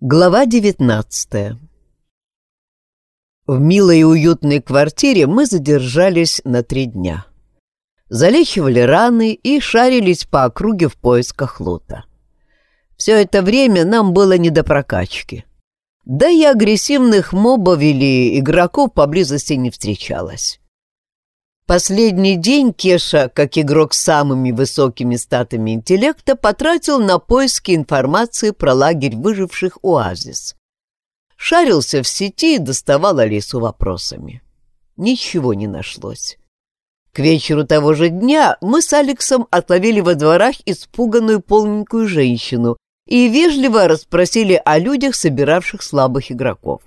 Глава девятнадцатая В милой и уютной квартире мы задержались на три дня. Залечивали раны и шарились по округе в поисках лута. Все это время нам было не до прокачки. Да и агрессивных мобов или игроков поблизости не встречалось. Последний день Кеша, как игрок с самыми высокими статами интеллекта, потратил на поиски информации про лагерь выживших «Оазис». Шарился в сети и доставал Алису вопросами. Ничего не нашлось. К вечеру того же дня мы с Алексом отловили во дворах испуганную полненькую женщину и вежливо расспросили о людях, собиравших слабых игроков.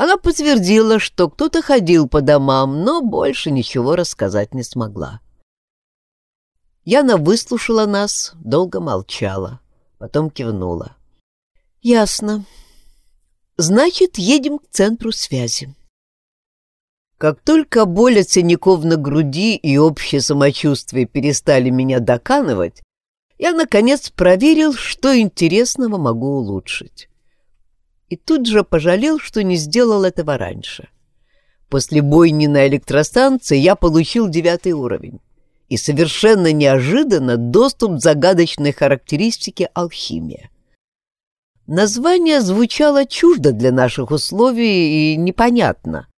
Она подтвердила, что кто-то ходил по домам, но больше ничего рассказать не смогла. Яна выслушала нас, долго молчала, потом кивнула. «Ясно. Значит, едем к центру связи». Как только боль от синяков на груди и общее самочувствие перестали меня доканывать, я, наконец, проверил, что интересного могу улучшить и тут же пожалел, что не сделал этого раньше. После бойни на электростанции я получил девятый уровень и совершенно неожиданно доступ к загадочной характеристике алхимия. Название звучало чуждо для наших условий и непонятно.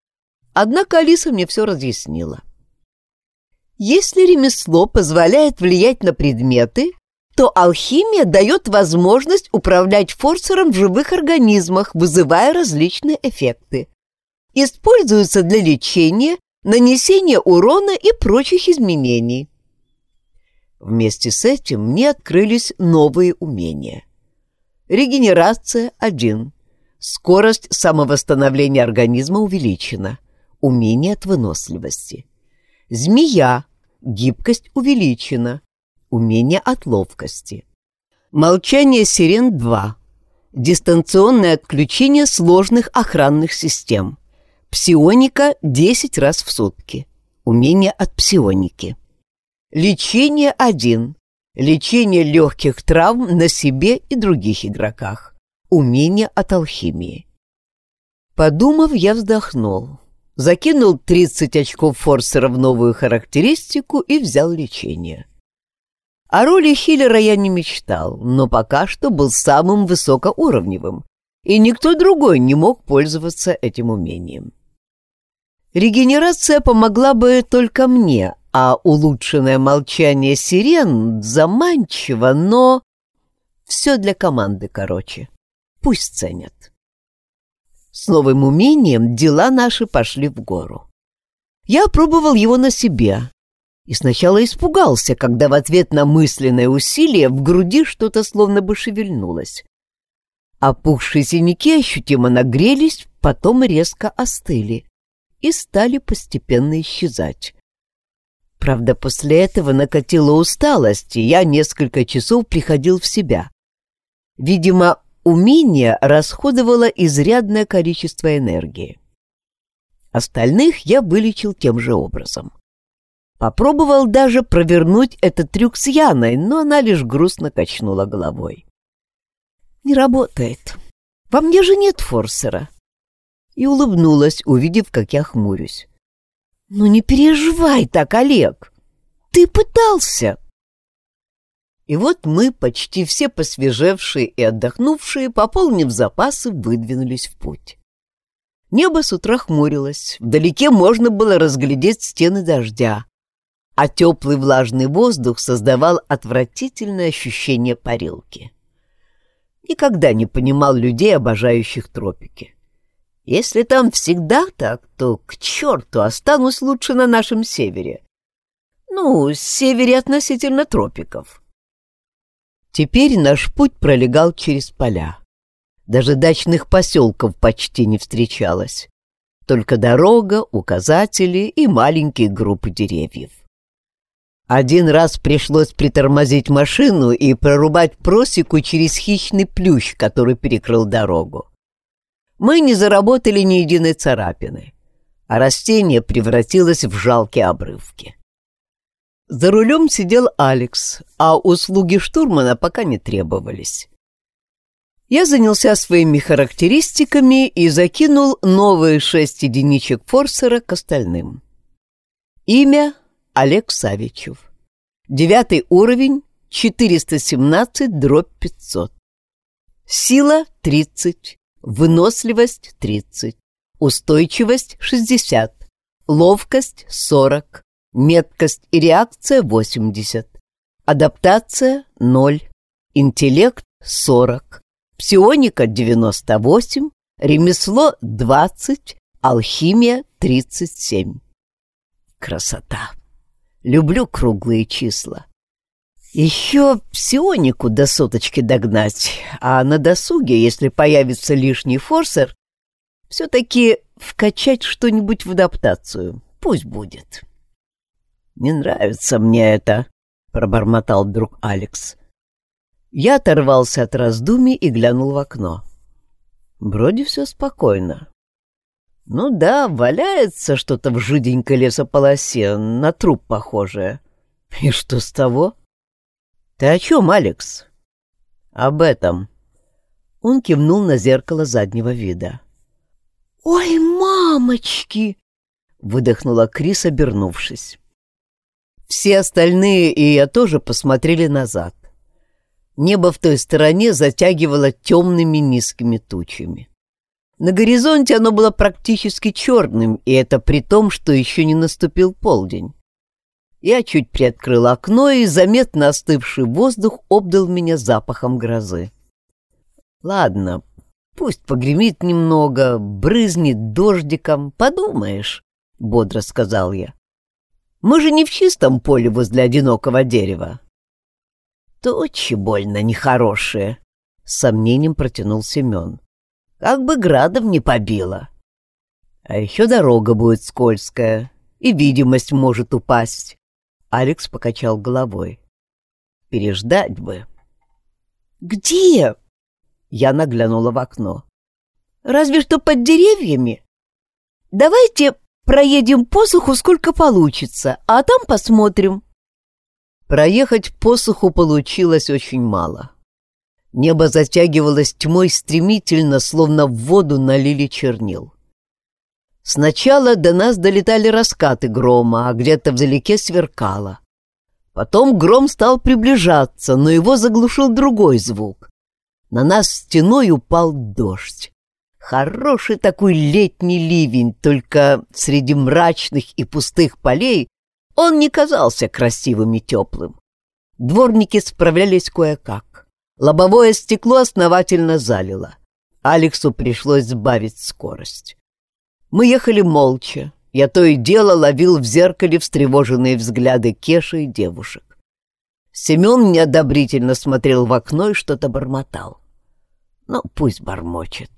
Однако Алиса мне все разъяснила. Если ремесло позволяет влиять на предметы, то алхимия дает возможность управлять форсером в живых организмах, вызывая различные эффекты. Используется для лечения, нанесения урона и прочих изменений. Вместе с этим мне открылись новые умения. Регенерация – 1. Скорость самовосстановления организма увеличена. Умение от выносливости. Змея – гибкость увеличена. Умение от ловкости. Молчание сирен 2. Дистанционное отключение сложных охранных систем. Псионика 10 раз в сутки. Умение от псионики. Лечение 1. Лечение легких травм на себе и других игроках. Умение от алхимии. Подумав, я вздохнул. Закинул 30 очков форсера в новую характеристику и взял лечение. О роли хиллера я не мечтал, но пока что был самым высокоуровневым, и никто другой не мог пользоваться этим умением. Регенерация помогла бы только мне, а улучшенное молчание сирен заманчиво, но... Все для команды, короче. Пусть ценят. С новым умением дела наши пошли в гору. Я пробовал его на себе, и сначала испугался, когда в ответ на мысленное усилие в груди что-то словно бы шевельнулось. Опухшие синяки ощутимо нагрелись, потом резко остыли и стали постепенно исчезать. Правда, после этого накатила усталость, и я несколько часов приходил в себя. Видимо, умение расходовало изрядное количество энергии. Остальных я вылечил тем же образом. Попробовал даже провернуть этот трюк с Яной, но она лишь грустно качнула головой. «Не работает. Во мне же нет форсера». И улыбнулась, увидев, как я хмурюсь. «Ну не переживай так, Олег. Ты пытался». И вот мы, почти все посвежевшие и отдохнувшие, пополнив запасы, выдвинулись в путь. Небо с утра хмурилось, вдалеке можно было разглядеть стены дождя, а теплый влажный воздух создавал отвратительное ощущение парилки. Никогда не понимал людей, обожающих тропики. Если там всегда так, то к черту останусь лучше на нашем севере. Ну, севере относительно тропиков. Теперь наш путь пролегал через поля. Даже дачных поселков почти не встречалось. Только дорога, указатели и маленькие группы деревьев. Один раз пришлось притормозить машину и прорубать просеку через хищный плющ, который перекрыл дорогу. Мы не заработали ни единой царапины, а растение превратилось в жалкие обрывки. За рулем сидел Алекс, а услуги штурмана пока не требовались. Я занялся своими характеристиками и закинул новые шесть единичек форсера к остальным. Имя — Олег Савичев. Девятый уровень — 417 дробь 500. Сила — 30. Выносливость — 30. Устойчивость — 60. Ловкость — 40. Меткость и реакция — 80. Адаптация — 0. Интеллект — 40. Псионика — 98. Ремесло — 20. Алхимия — 37. Красота! Люблю круглые числа. Еще псионику до соточки догнать, а на досуге, если появится лишний форсер, все-таки вкачать что-нибудь в адаптацию. Пусть будет. «Не нравится мне это», — пробормотал вдруг Алекс. Я оторвался от раздумий и глянул в окно. Вроде все спокойно. Ну да, валяется что-то в жиденькой лесополосе, на труп похожее. И что с того? Ты о чем, Алекс? Об этом. Он кивнул на зеркало заднего вида. «Ой, мамочки!» — выдохнула Крис, обернувшись. Все остальные и я тоже посмотрели назад. Небо в той стороне затягивало темными низкими тучами. На горизонте оно было практически черным, и это при том, что еще не наступил полдень. Я чуть приоткрыл окно, и заметно остывший воздух обдал меня запахом грозы. Ладно, пусть погремит немного, брызнет дождиком, подумаешь, — бодро сказал я. Мы же не в чистом поле возле одинокого дерева. Точи больно нехорошие, — с сомнением протянул Семен. Как бы градом не побило. А еще дорога будет скользкая, и видимость может упасть. Алекс покачал головой. Переждать бы. «Где?» Я наглянула в окно. «Разве что под деревьями. Давайте проедем посуху, сколько получится, а там посмотрим». Проехать посуху получилось очень мало. Небо затягивалось тьмой стремительно, словно в воду налили чернил. Сначала до нас долетали раскаты грома, а где-то вдалеке сверкало. Потом гром стал приближаться, но его заглушил другой звук. На нас стеной упал дождь. Хороший такой летний ливень, только среди мрачных и пустых полей он не казался красивым и теплым. Дворники справлялись кое-как. Лобовое стекло основательно залило. Алексу пришлось сбавить скорость. Мы ехали молча. Я то и дело ловил в зеркале встревоженные взгляды Кеши и девушек. Семен неодобрительно смотрел в окно и что-то бормотал. Ну, пусть бормочет.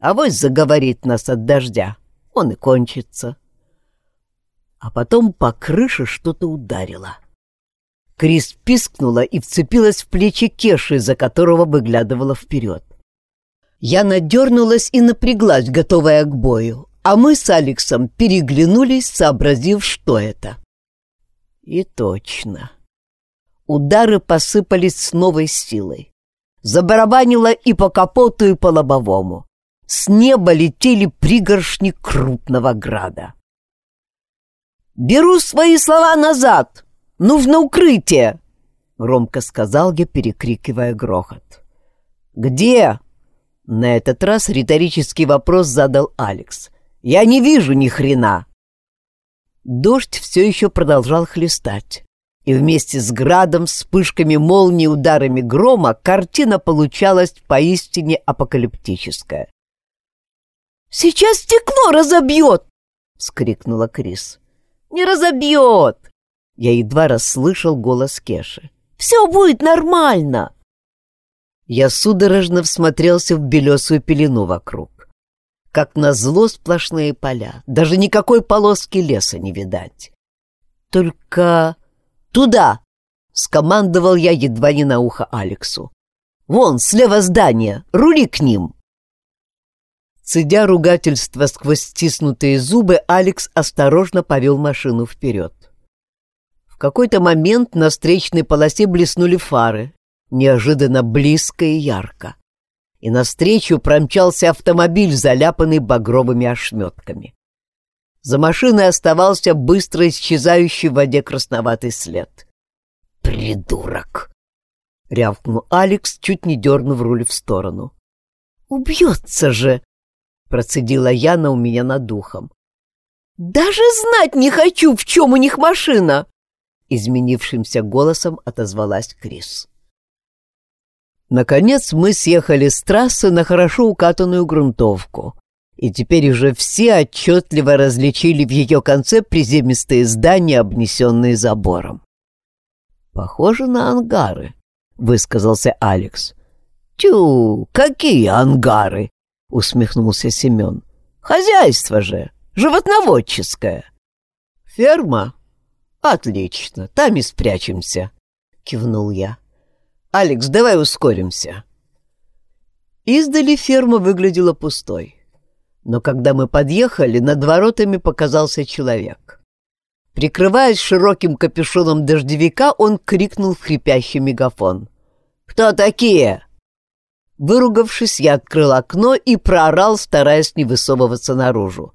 А вось заговорит нас от дождя, он и кончится. А потом по крыше что-то ударило. — Крис пискнула и вцепилась в плечи Кеши, за которого выглядывала вперед. Я надернулась и напряглась, готовая к бою, а мы с Алексом переглянулись, сообразив, что это. И точно. Удары посыпались с новой силой. Забарабанило и по капоту, и по лобовому. С неба летели пригоршни крупного града. «Беру свои слова назад!» Нужно укрытие!» — громко сказал я, перекрикивая грохот. «Где?» — на этот раз риторический вопрос задал Алекс. «Я не вижу ни хрена!» Дождь все еще продолжал хлестать, и вместе с градом, вспышками молнии, ударами грома картина получалась поистине апокалиптическая. «Сейчас стекло разобьет!» — вскрикнула Крис. «Не разобьет!» Я едва расслышал голос Кеши. «Все будет нормально!» Я судорожно всмотрелся в белесую пелену вокруг. Как назло сплошные поля, даже никакой полоски леса не видать. «Только туда!» — скомандовал я едва не на ухо Алексу. «Вон, слева здание, рули к ним!» Цедя ругательство сквозь стиснутые зубы, Алекс осторожно повел машину вперед. Какой-то момент на встречной полосе блеснули фары, неожиданно близко и ярко. и навстречу промчался автомобиль, заляпанный багровыми ошметками. За машиной оставался быстро исчезающий в воде красноватый след. «Придурок!» — рявкнул Алекс, чуть не дернув руль в сторону. «Убьется же!» — процедила Яна у меня над духом. «Даже знать не хочу, в чем у них машина!» Изменившимся голосом отозвалась Крис. Наконец мы съехали с трассы на хорошо укатанную грунтовку, и теперь уже все отчетливо различили в ее конце приземистые здания, обнесенные забором. «Похоже на ангары», — высказался Алекс. «Тю, какие ангары!» — усмехнулся Семен. «Хозяйство же, животноводческое». «Ферма? Отлично, там и спрячемся», — кивнул я. «Алекс, давай ускоримся». Издали ферма выглядела пустой. Но когда мы подъехали, над воротами показался человек. Прикрываясь широким капюшоном дождевика, он крикнул в хрипящий мегафон. «Кто такие?» Выругавшись, я открыл окно и проорал, стараясь не высовываться наружу.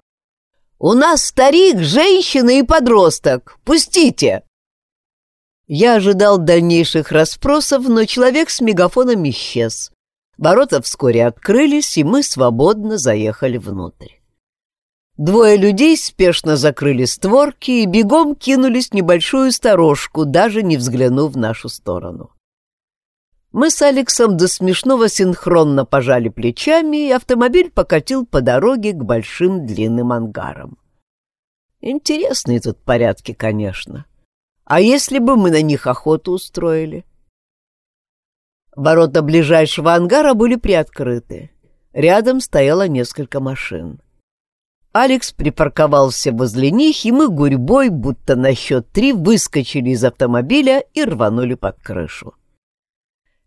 «У нас старик, женщина и подросток! Пустите!» Я ожидал дальнейших расспросов, но человек с мегафоном исчез. Ворота вскоре открылись, и мы свободно заехали внутрь. Двое людей спешно закрыли створки и бегом кинулись в небольшую сторожку, даже не взглянув в нашу сторону. Мы с Алексом до смешного синхронно пожали плечами, и автомобиль покатил по дороге к большим длинным ангарам. Интересные тут порядки, конечно. А если бы мы на них охоту устроили? Ворота ближайшего ангара были приоткрыты. Рядом стояло несколько машин. Алекс припарковался возле них, и мы гурьбой, будто на счет три, выскочили из автомобиля и рванули под крышу.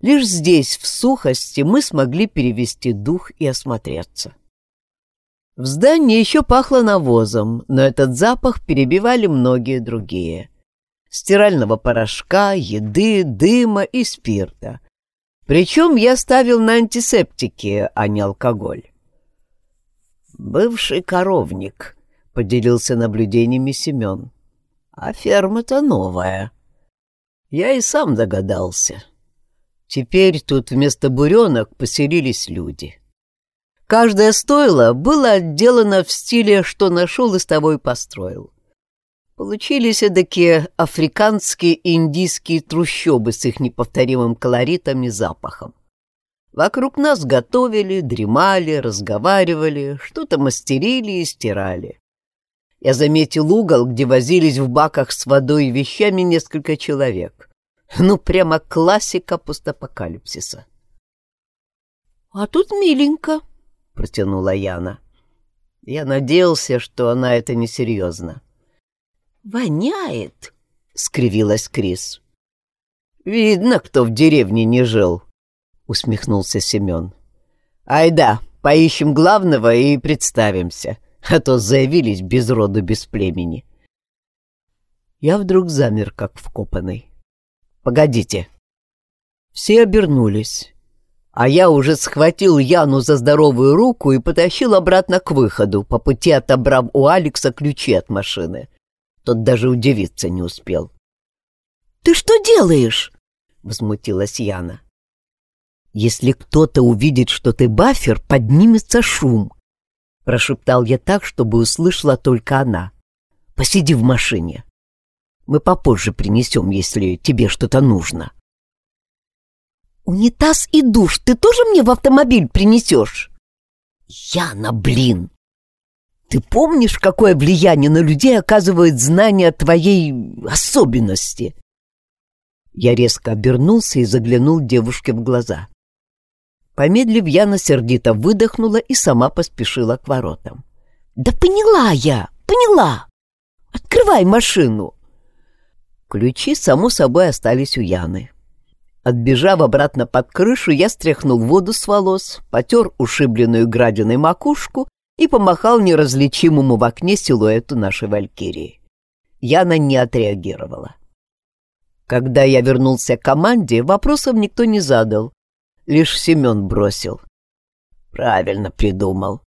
Лишь здесь, в сухости, мы смогли перевести дух и осмотреться. В здании еще пахло навозом, но этот запах перебивали многие другие — стирального порошка, еды, дыма и спирта. Причем я ставил на антисептики, а не алкоголь. «Бывший коровник», — поделился наблюдениями Семен. «А ферма-то новая». Я и сам догадался. Теперь тут вместо буренок поселились люди. Каждое стойло было отделано в стиле «что нашел и с тобой построил». Получились эдакие африканские индийские трущобы с их неповторимым колоритом и запахом. Вокруг нас готовили, дремали, разговаривали, что-то мастерили и стирали. Я заметил угол, где возились в баках с водой и вещами несколько человек. Ну, прямо классика постапокалипсиса. — А тут миленько, — протянула Яна. Я надеялся, что она это несерьезно. «Воняет!» — скривилась Крис. «Видно, кто в деревне не жил», — усмехнулся Семен. «Айда, поищем главного и представимся, а то заявились без роду, без племени». Я вдруг замер, как вкопанный. «Погодите». Все обернулись, а я уже схватил Яну за здоровую руку и потащил обратно к выходу, по пути отобрав у Алекса ключи от машины. Тот даже удивиться не успел. «Ты что делаешь?» — возмутилась Яна. «Если кто-то увидит, что ты бафер, поднимется шум», — прошептал я так, чтобы услышала только она. «Посиди в машине. Мы попозже принесем, если тебе что-то нужно». «Унитаз и душ ты тоже мне в автомобиль принесешь?» «Яна, блин!» Ты помнишь, какое влияние на людей оказывает знание твоей особенности?» Я резко обернулся и заглянул девушке в глаза. Помедлив, Яна сердито выдохнула и сама поспешила к воротам. «Да поняла я, поняла! Открывай машину!» Ключи, само собой, остались у Яны. Отбежав обратно под крышу, я стряхнул воду с волос, потер ушибленную градиной макушку и помахал неразличимому в окне силуэту нашей валькирии. Яна не отреагировала. Когда я вернулся к команде, вопросов никто не задал. Лишь Семен бросил. Правильно придумал.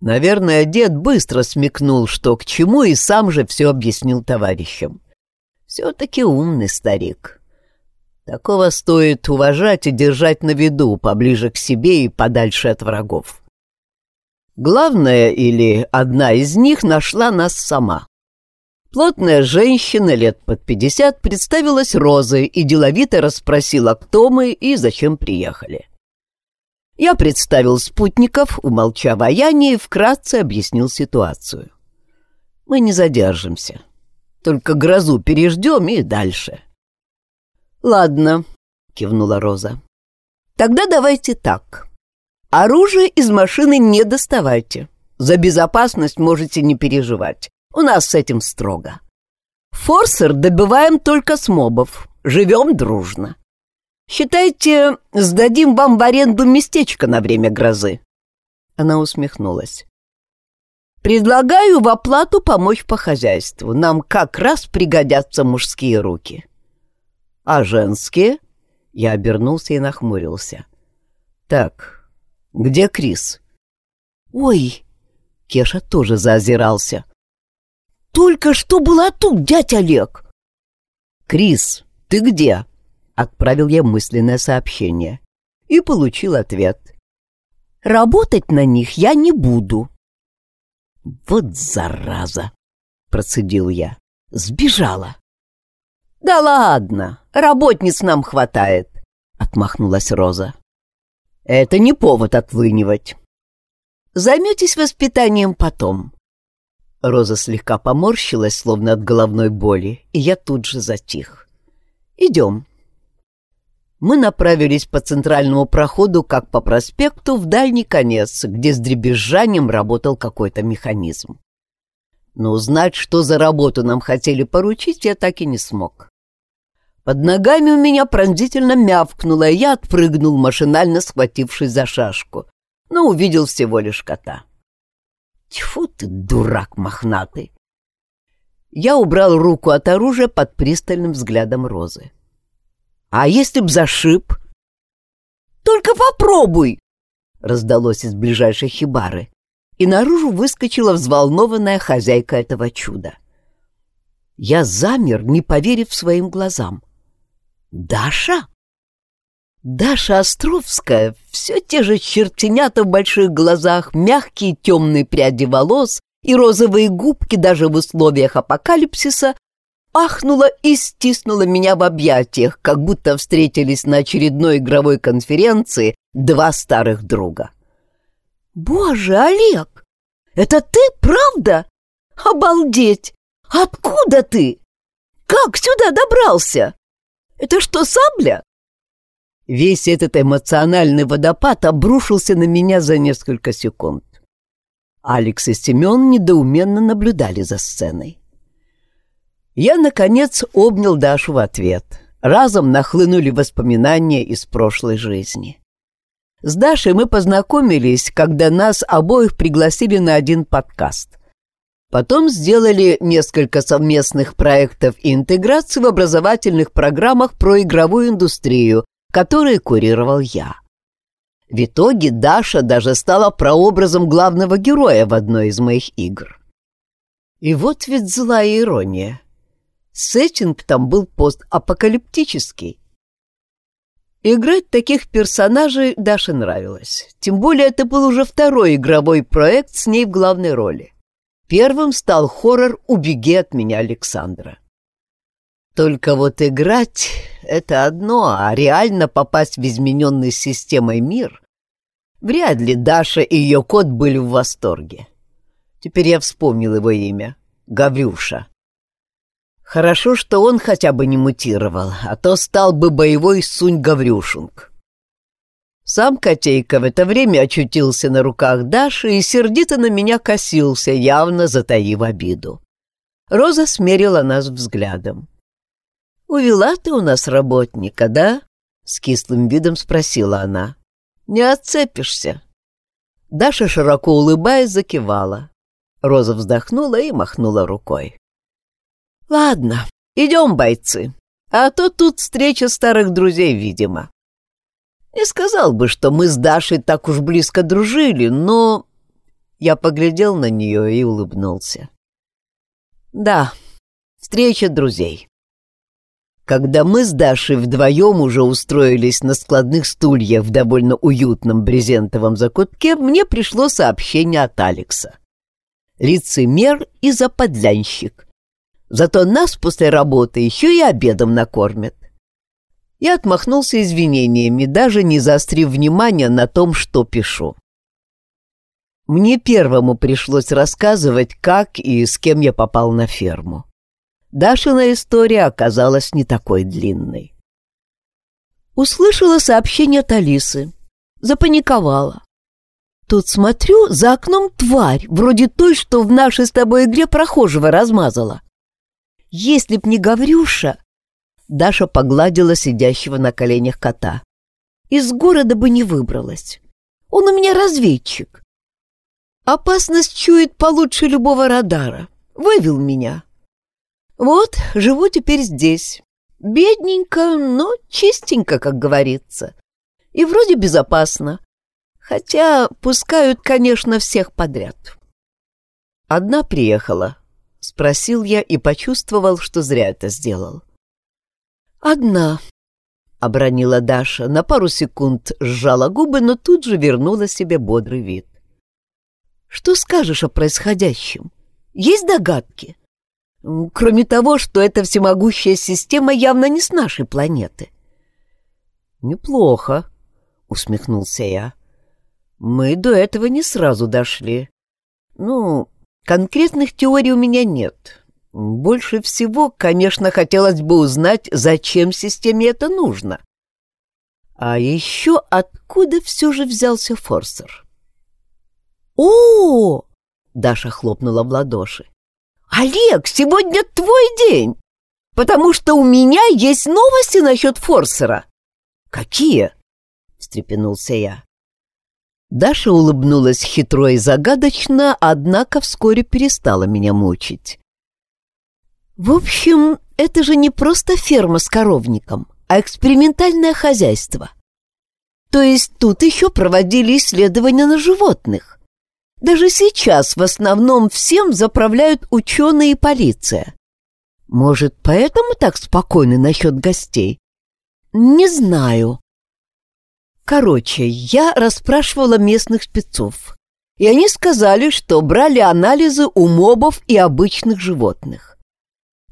Наверное, дед быстро смекнул, что к чему, и сам же все объяснил товарищам. Все-таки умный старик. Такого стоит уважать и держать на виду, поближе к себе и подальше от врагов. Главное, или одна из них нашла нас сама. Плотная женщина лет под пятьдесят представилась Розой и деловито расспросила, кто мы и зачем приехали. Я представил спутников, умолчав о Яне, и вкратце объяснил ситуацию. Мы не задержимся. Только грозу переждем и дальше. «Ладно», — кивнула Роза. «Тогда давайте так. Оружие из машины не доставайте. За безопасность можете не переживать. У нас с этим строго. Форсер добываем только с мобов. Живем дружно. Считайте, сдадим вам в аренду местечко на время грозы. Она усмехнулась. Предлагаю в оплату помочь по хозяйству. Нам как раз пригодятся мужские руки. А женские? Я обернулся и нахмурился. Так, где Крис? Ой, Кеша тоже заозирался. Только что была тут, дядь Олег. Крис, ты где? Отправил я мысленное сообщение. И получил ответ. Работать на них я не буду. Вот зараза! Процедил я. Сбежала. Да ладно, работниц нам хватает. Отмахнулась Роза. Это не повод отлынивать. Займетесь воспитанием потом. Роза слегка поморщилась, словно от головной боли, и я тут же затих. «Идем» мы направились по центральному проходу, как по проспекту, в дальний конец, где с дребезжанием работал какой-то механизм. Но узнать, что за работу нам хотели поручить, я так и не смог. Под ногами у меня пронзительно мявкнуло, и я отпрыгнул, машинально схватившись за шашку, но увидел всего лишь кота. Тьфу ты, дурак мохнатый! Я убрал руку от оружия под пристальным взглядом Розы. А если б зашиб? Только попробуй! Раздалось из ближайшей хибары, и наружу выскочила взволнованная хозяйка этого чуда. Я замер, не поверив своим глазам. «Даша?» Даша Островская, все те же чертенята в больших глазах, мягкие темные пряди волос и розовые губки даже в условиях апокалипсиса ахнула и стиснула меня в объятиях, как будто встретились на очередной игровой конференции два старых друга. «Боже, Олег, это ты, правда? Обалдеть! Откуда ты? Как сюда добрался? Это что, сабля?» Весь этот эмоциональный водопад обрушился на меня за несколько секунд. Алекс и Семен недоуменно наблюдали за сценой. Я, наконец, обнял Дашу в ответ. Разом нахлынули воспоминания из прошлой жизни. С Дашей мы познакомились, когда нас обоих пригласили на один подкаст. Потом сделали несколько совместных проектов и интеграции в образовательных программах про игровую индустрию, которые курировал я. В итоге Даша даже стала прообразом главного героя в одной из моих игр. И вот ведь злая ирония. Сеттинг там был постапокалиптический. Играть таких персонажей Даше нравилось. Тем более это был уже второй игровой проект с ней в главной роли. Первым стал хоррор «Убеги от меня, Александра». Только вот играть — это одно, а реально попасть в измененный системой мир — вряд ли Даша и ее кот были в восторге. Теперь я вспомнил его имя — Гаврюша. Хорошо, что он хотя бы не мутировал, а то стал бы боевой Сунь-Гаврюшинг. Сам котейка в это время очутился на руках Даши и сердито на меня косился, явно затаив обиду. Роза смерила нас взглядом. «Увела ты у нас работника, да?» — с кислым видом спросила она. «Не отцепишься». Даша, широко улыбаясь, закивала. Роза вздохнула и махнула рукой. «Ладно, идем, бойцы, а то тут встреча старых друзей, видимо». Не сказал бы, что мы с Дашей так уж близко дружили, но... Я поглядел на нее и улыбнулся. Да, встреча друзей. Когда мы с Дашей вдвоем уже устроились на складных стульях в довольно уютном брезентовом закутке, мне пришло сообщение от Алекса. Лицемер и заподлянщик. Зато нас после работы еще и обедом накормят. Я отмахнулся извинениями, даже не заострив внимание на том, что пишу. Мне первому пришлось рассказывать, как и с кем я попал на ферму. Дашина история оказалась не такой длинной. Услышала сообщение от Алисы. Запаниковала. Тут смотрю, за окном тварь, вроде той, что в нашей с тобой игре прохожего размазала. Если б не Гаврюша, Даша погладила сидящего на коленях кота. Из города бы не выбралась. Он у меня разведчик. Опасность чует получше любого радара. Вывел меня. Вот, живу теперь здесь. Бедненько, но чистенько, как говорится. И вроде безопасно. Хотя пускают, конечно, всех подряд. Одна приехала. Спросил я и почувствовал, что зря это сделал. «Одна», — обронила Даша, на пару секунд сжала губы, но тут же вернула себе бодрый вид. «Что скажешь о происходящем? Есть догадки? Кроме того, что эта всемогущая система явно не с нашей планеты». «Неплохо», — усмехнулся я. «Мы до этого не сразу дошли. Ну, конкретных теорий у меня нет, больше всего, конечно, хотелось бы узнать, зачем системе это нужно. А еще откуда все же взялся Форсер? «О!» — Даша хлопнула в ладоши. «Олег, сегодня твой день, потому что у меня есть новости насчет Форсера». «Какие?» — встрепенулся я. Даша улыбнулась хитро и загадочно, однако вскоре перестала меня мучить. В общем, это же не просто ферма с коровником, а экспериментальное хозяйство. То есть тут еще проводили исследования на животных. Даже сейчас в основном всем заправляют ученые и полиция. Может, поэтому так спокойны насчет гостей? Не знаю. Короче, я расспрашивала местных спецов, и они сказали, что брали анализы у мобов и обычных животных.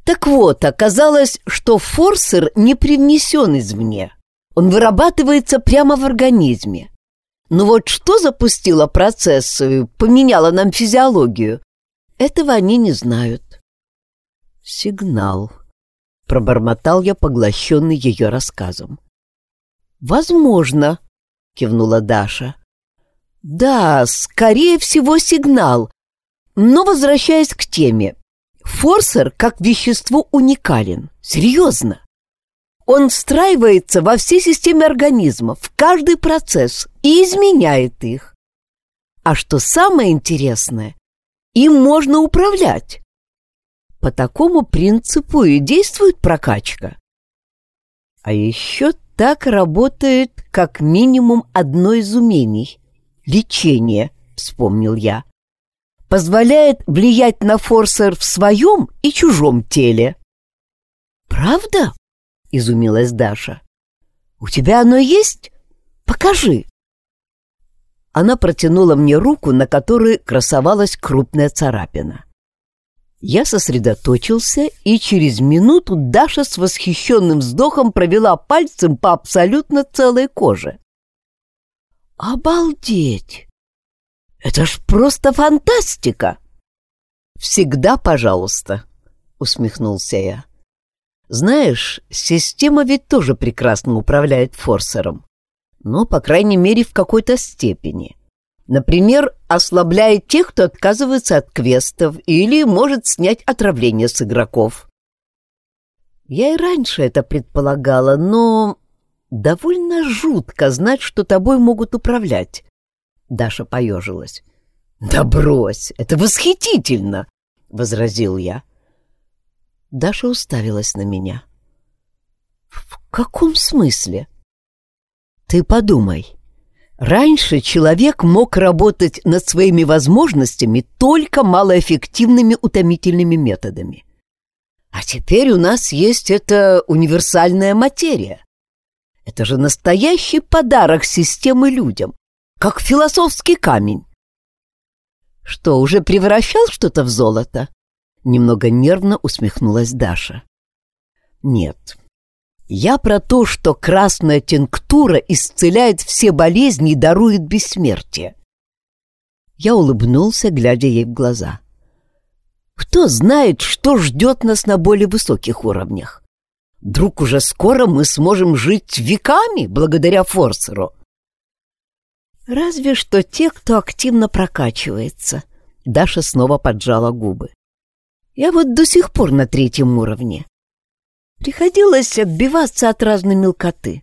Так вот, оказалось, что форсер не привнесен извне. Он вырабатывается прямо в организме. Но вот что запустило процесс, поменяло нам физиологию, этого они не знают. «Сигнал», — пробормотал я, поглощенный ее рассказом. «Возможно», — кивнула Даша. «Да, скорее всего, сигнал. Но возвращаясь к теме, Форсер как вещество уникален. Серьезно. Он встраивается во все системы организма, в каждый процесс и изменяет их. А что самое интересное, им можно управлять. По такому принципу и действует прокачка. А еще так работает как минимум одно из умений — лечение, вспомнил я позволяет влиять на форсер в своем и чужом теле. «Правда?» — изумилась Даша. «У тебя оно есть? Покажи!» Она протянула мне руку, на которой красовалась крупная царапина. Я сосредоточился, и через минуту Даша с восхищенным вздохом провела пальцем по абсолютно целой коже. «Обалдеть!» Это ж просто фантастика!» «Всегда пожалуйста», — усмехнулся я. «Знаешь, система ведь тоже прекрасно управляет форсером. Ну, по крайней мере, в какой-то степени. Например, ослабляет тех, кто отказывается от квестов или может снять отравление с игроков. Я и раньше это предполагала, но довольно жутко знать, что тобой могут управлять. Даша поежилась. «Да брось, это восхитительно!» — возразил я. Даша уставилась на меня. «В каком смысле?» Ты подумай. Раньше человек мог работать над своими возможностями только малоэффективными утомительными методами. А теперь у нас есть эта универсальная материя. Это же настоящий подарок системы людям, как философский камень. Что, уже превращал что-то в золото? Немного нервно усмехнулась Даша. Нет, я про то, что красная тинктура исцеляет все болезни и дарует бессмертие. Я улыбнулся, глядя ей в глаза. Кто знает, что ждет нас на более высоких уровнях? Вдруг уже скоро мы сможем жить веками благодаря Форсеру? Разве что те, кто активно прокачивается. Даша снова поджала губы. Я вот до сих пор на третьем уровне. Приходилось отбиваться от разной мелкоты.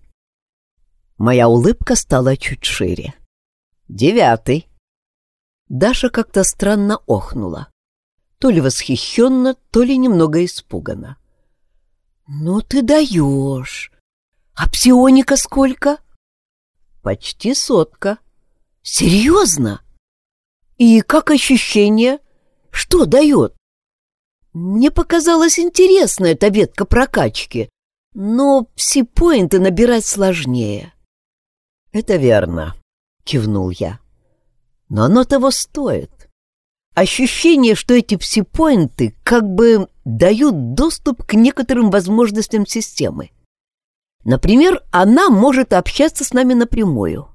Моя улыбка стала чуть шире. Девятый. Даша как-то странно охнула. То ли восхищенно, то ли немного испуганно. «Ну ты даешь! А псионика сколько?» «Почти сотка». «Серьезно? И как ощущение? Что дает?» Мне показалась интересная эта ветка прокачки, но пси-поинты набирать сложнее. «Это верно», — кивнул я. «Но оно того стоит. Ощущение, что эти пси-поинты как бы дают доступ к некоторым возможностям системы. Например, она может общаться с нами напрямую,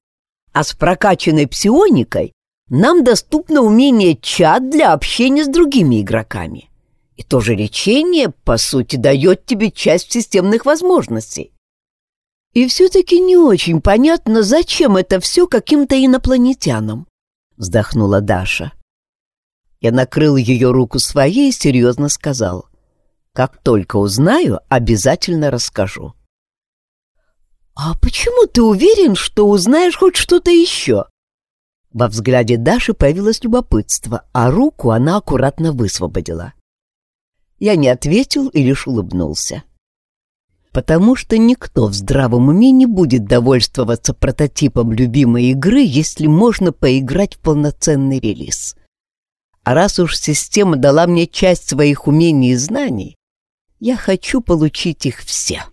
а с прокачанной псионикой нам доступно умение чат для общения с другими игроками. И то же лечение, по сути, дает тебе часть системных возможностей. И все-таки не очень понятно, зачем это все каким-то инопланетянам, вздохнула Даша. Я накрыл ее руку своей и серьезно сказал. Как только узнаю, обязательно расскажу. «А почему ты уверен, что узнаешь хоть что-то еще?» Во взгляде Даши появилось любопытство, а руку она аккуратно высвободила. Я не ответил и лишь улыбнулся. Потому что никто в здравом уме не будет довольствоваться прототипом любимой игры, если можно поиграть в полноценный релиз. А раз уж система дала мне часть своих умений и знаний, я хочу получить их все.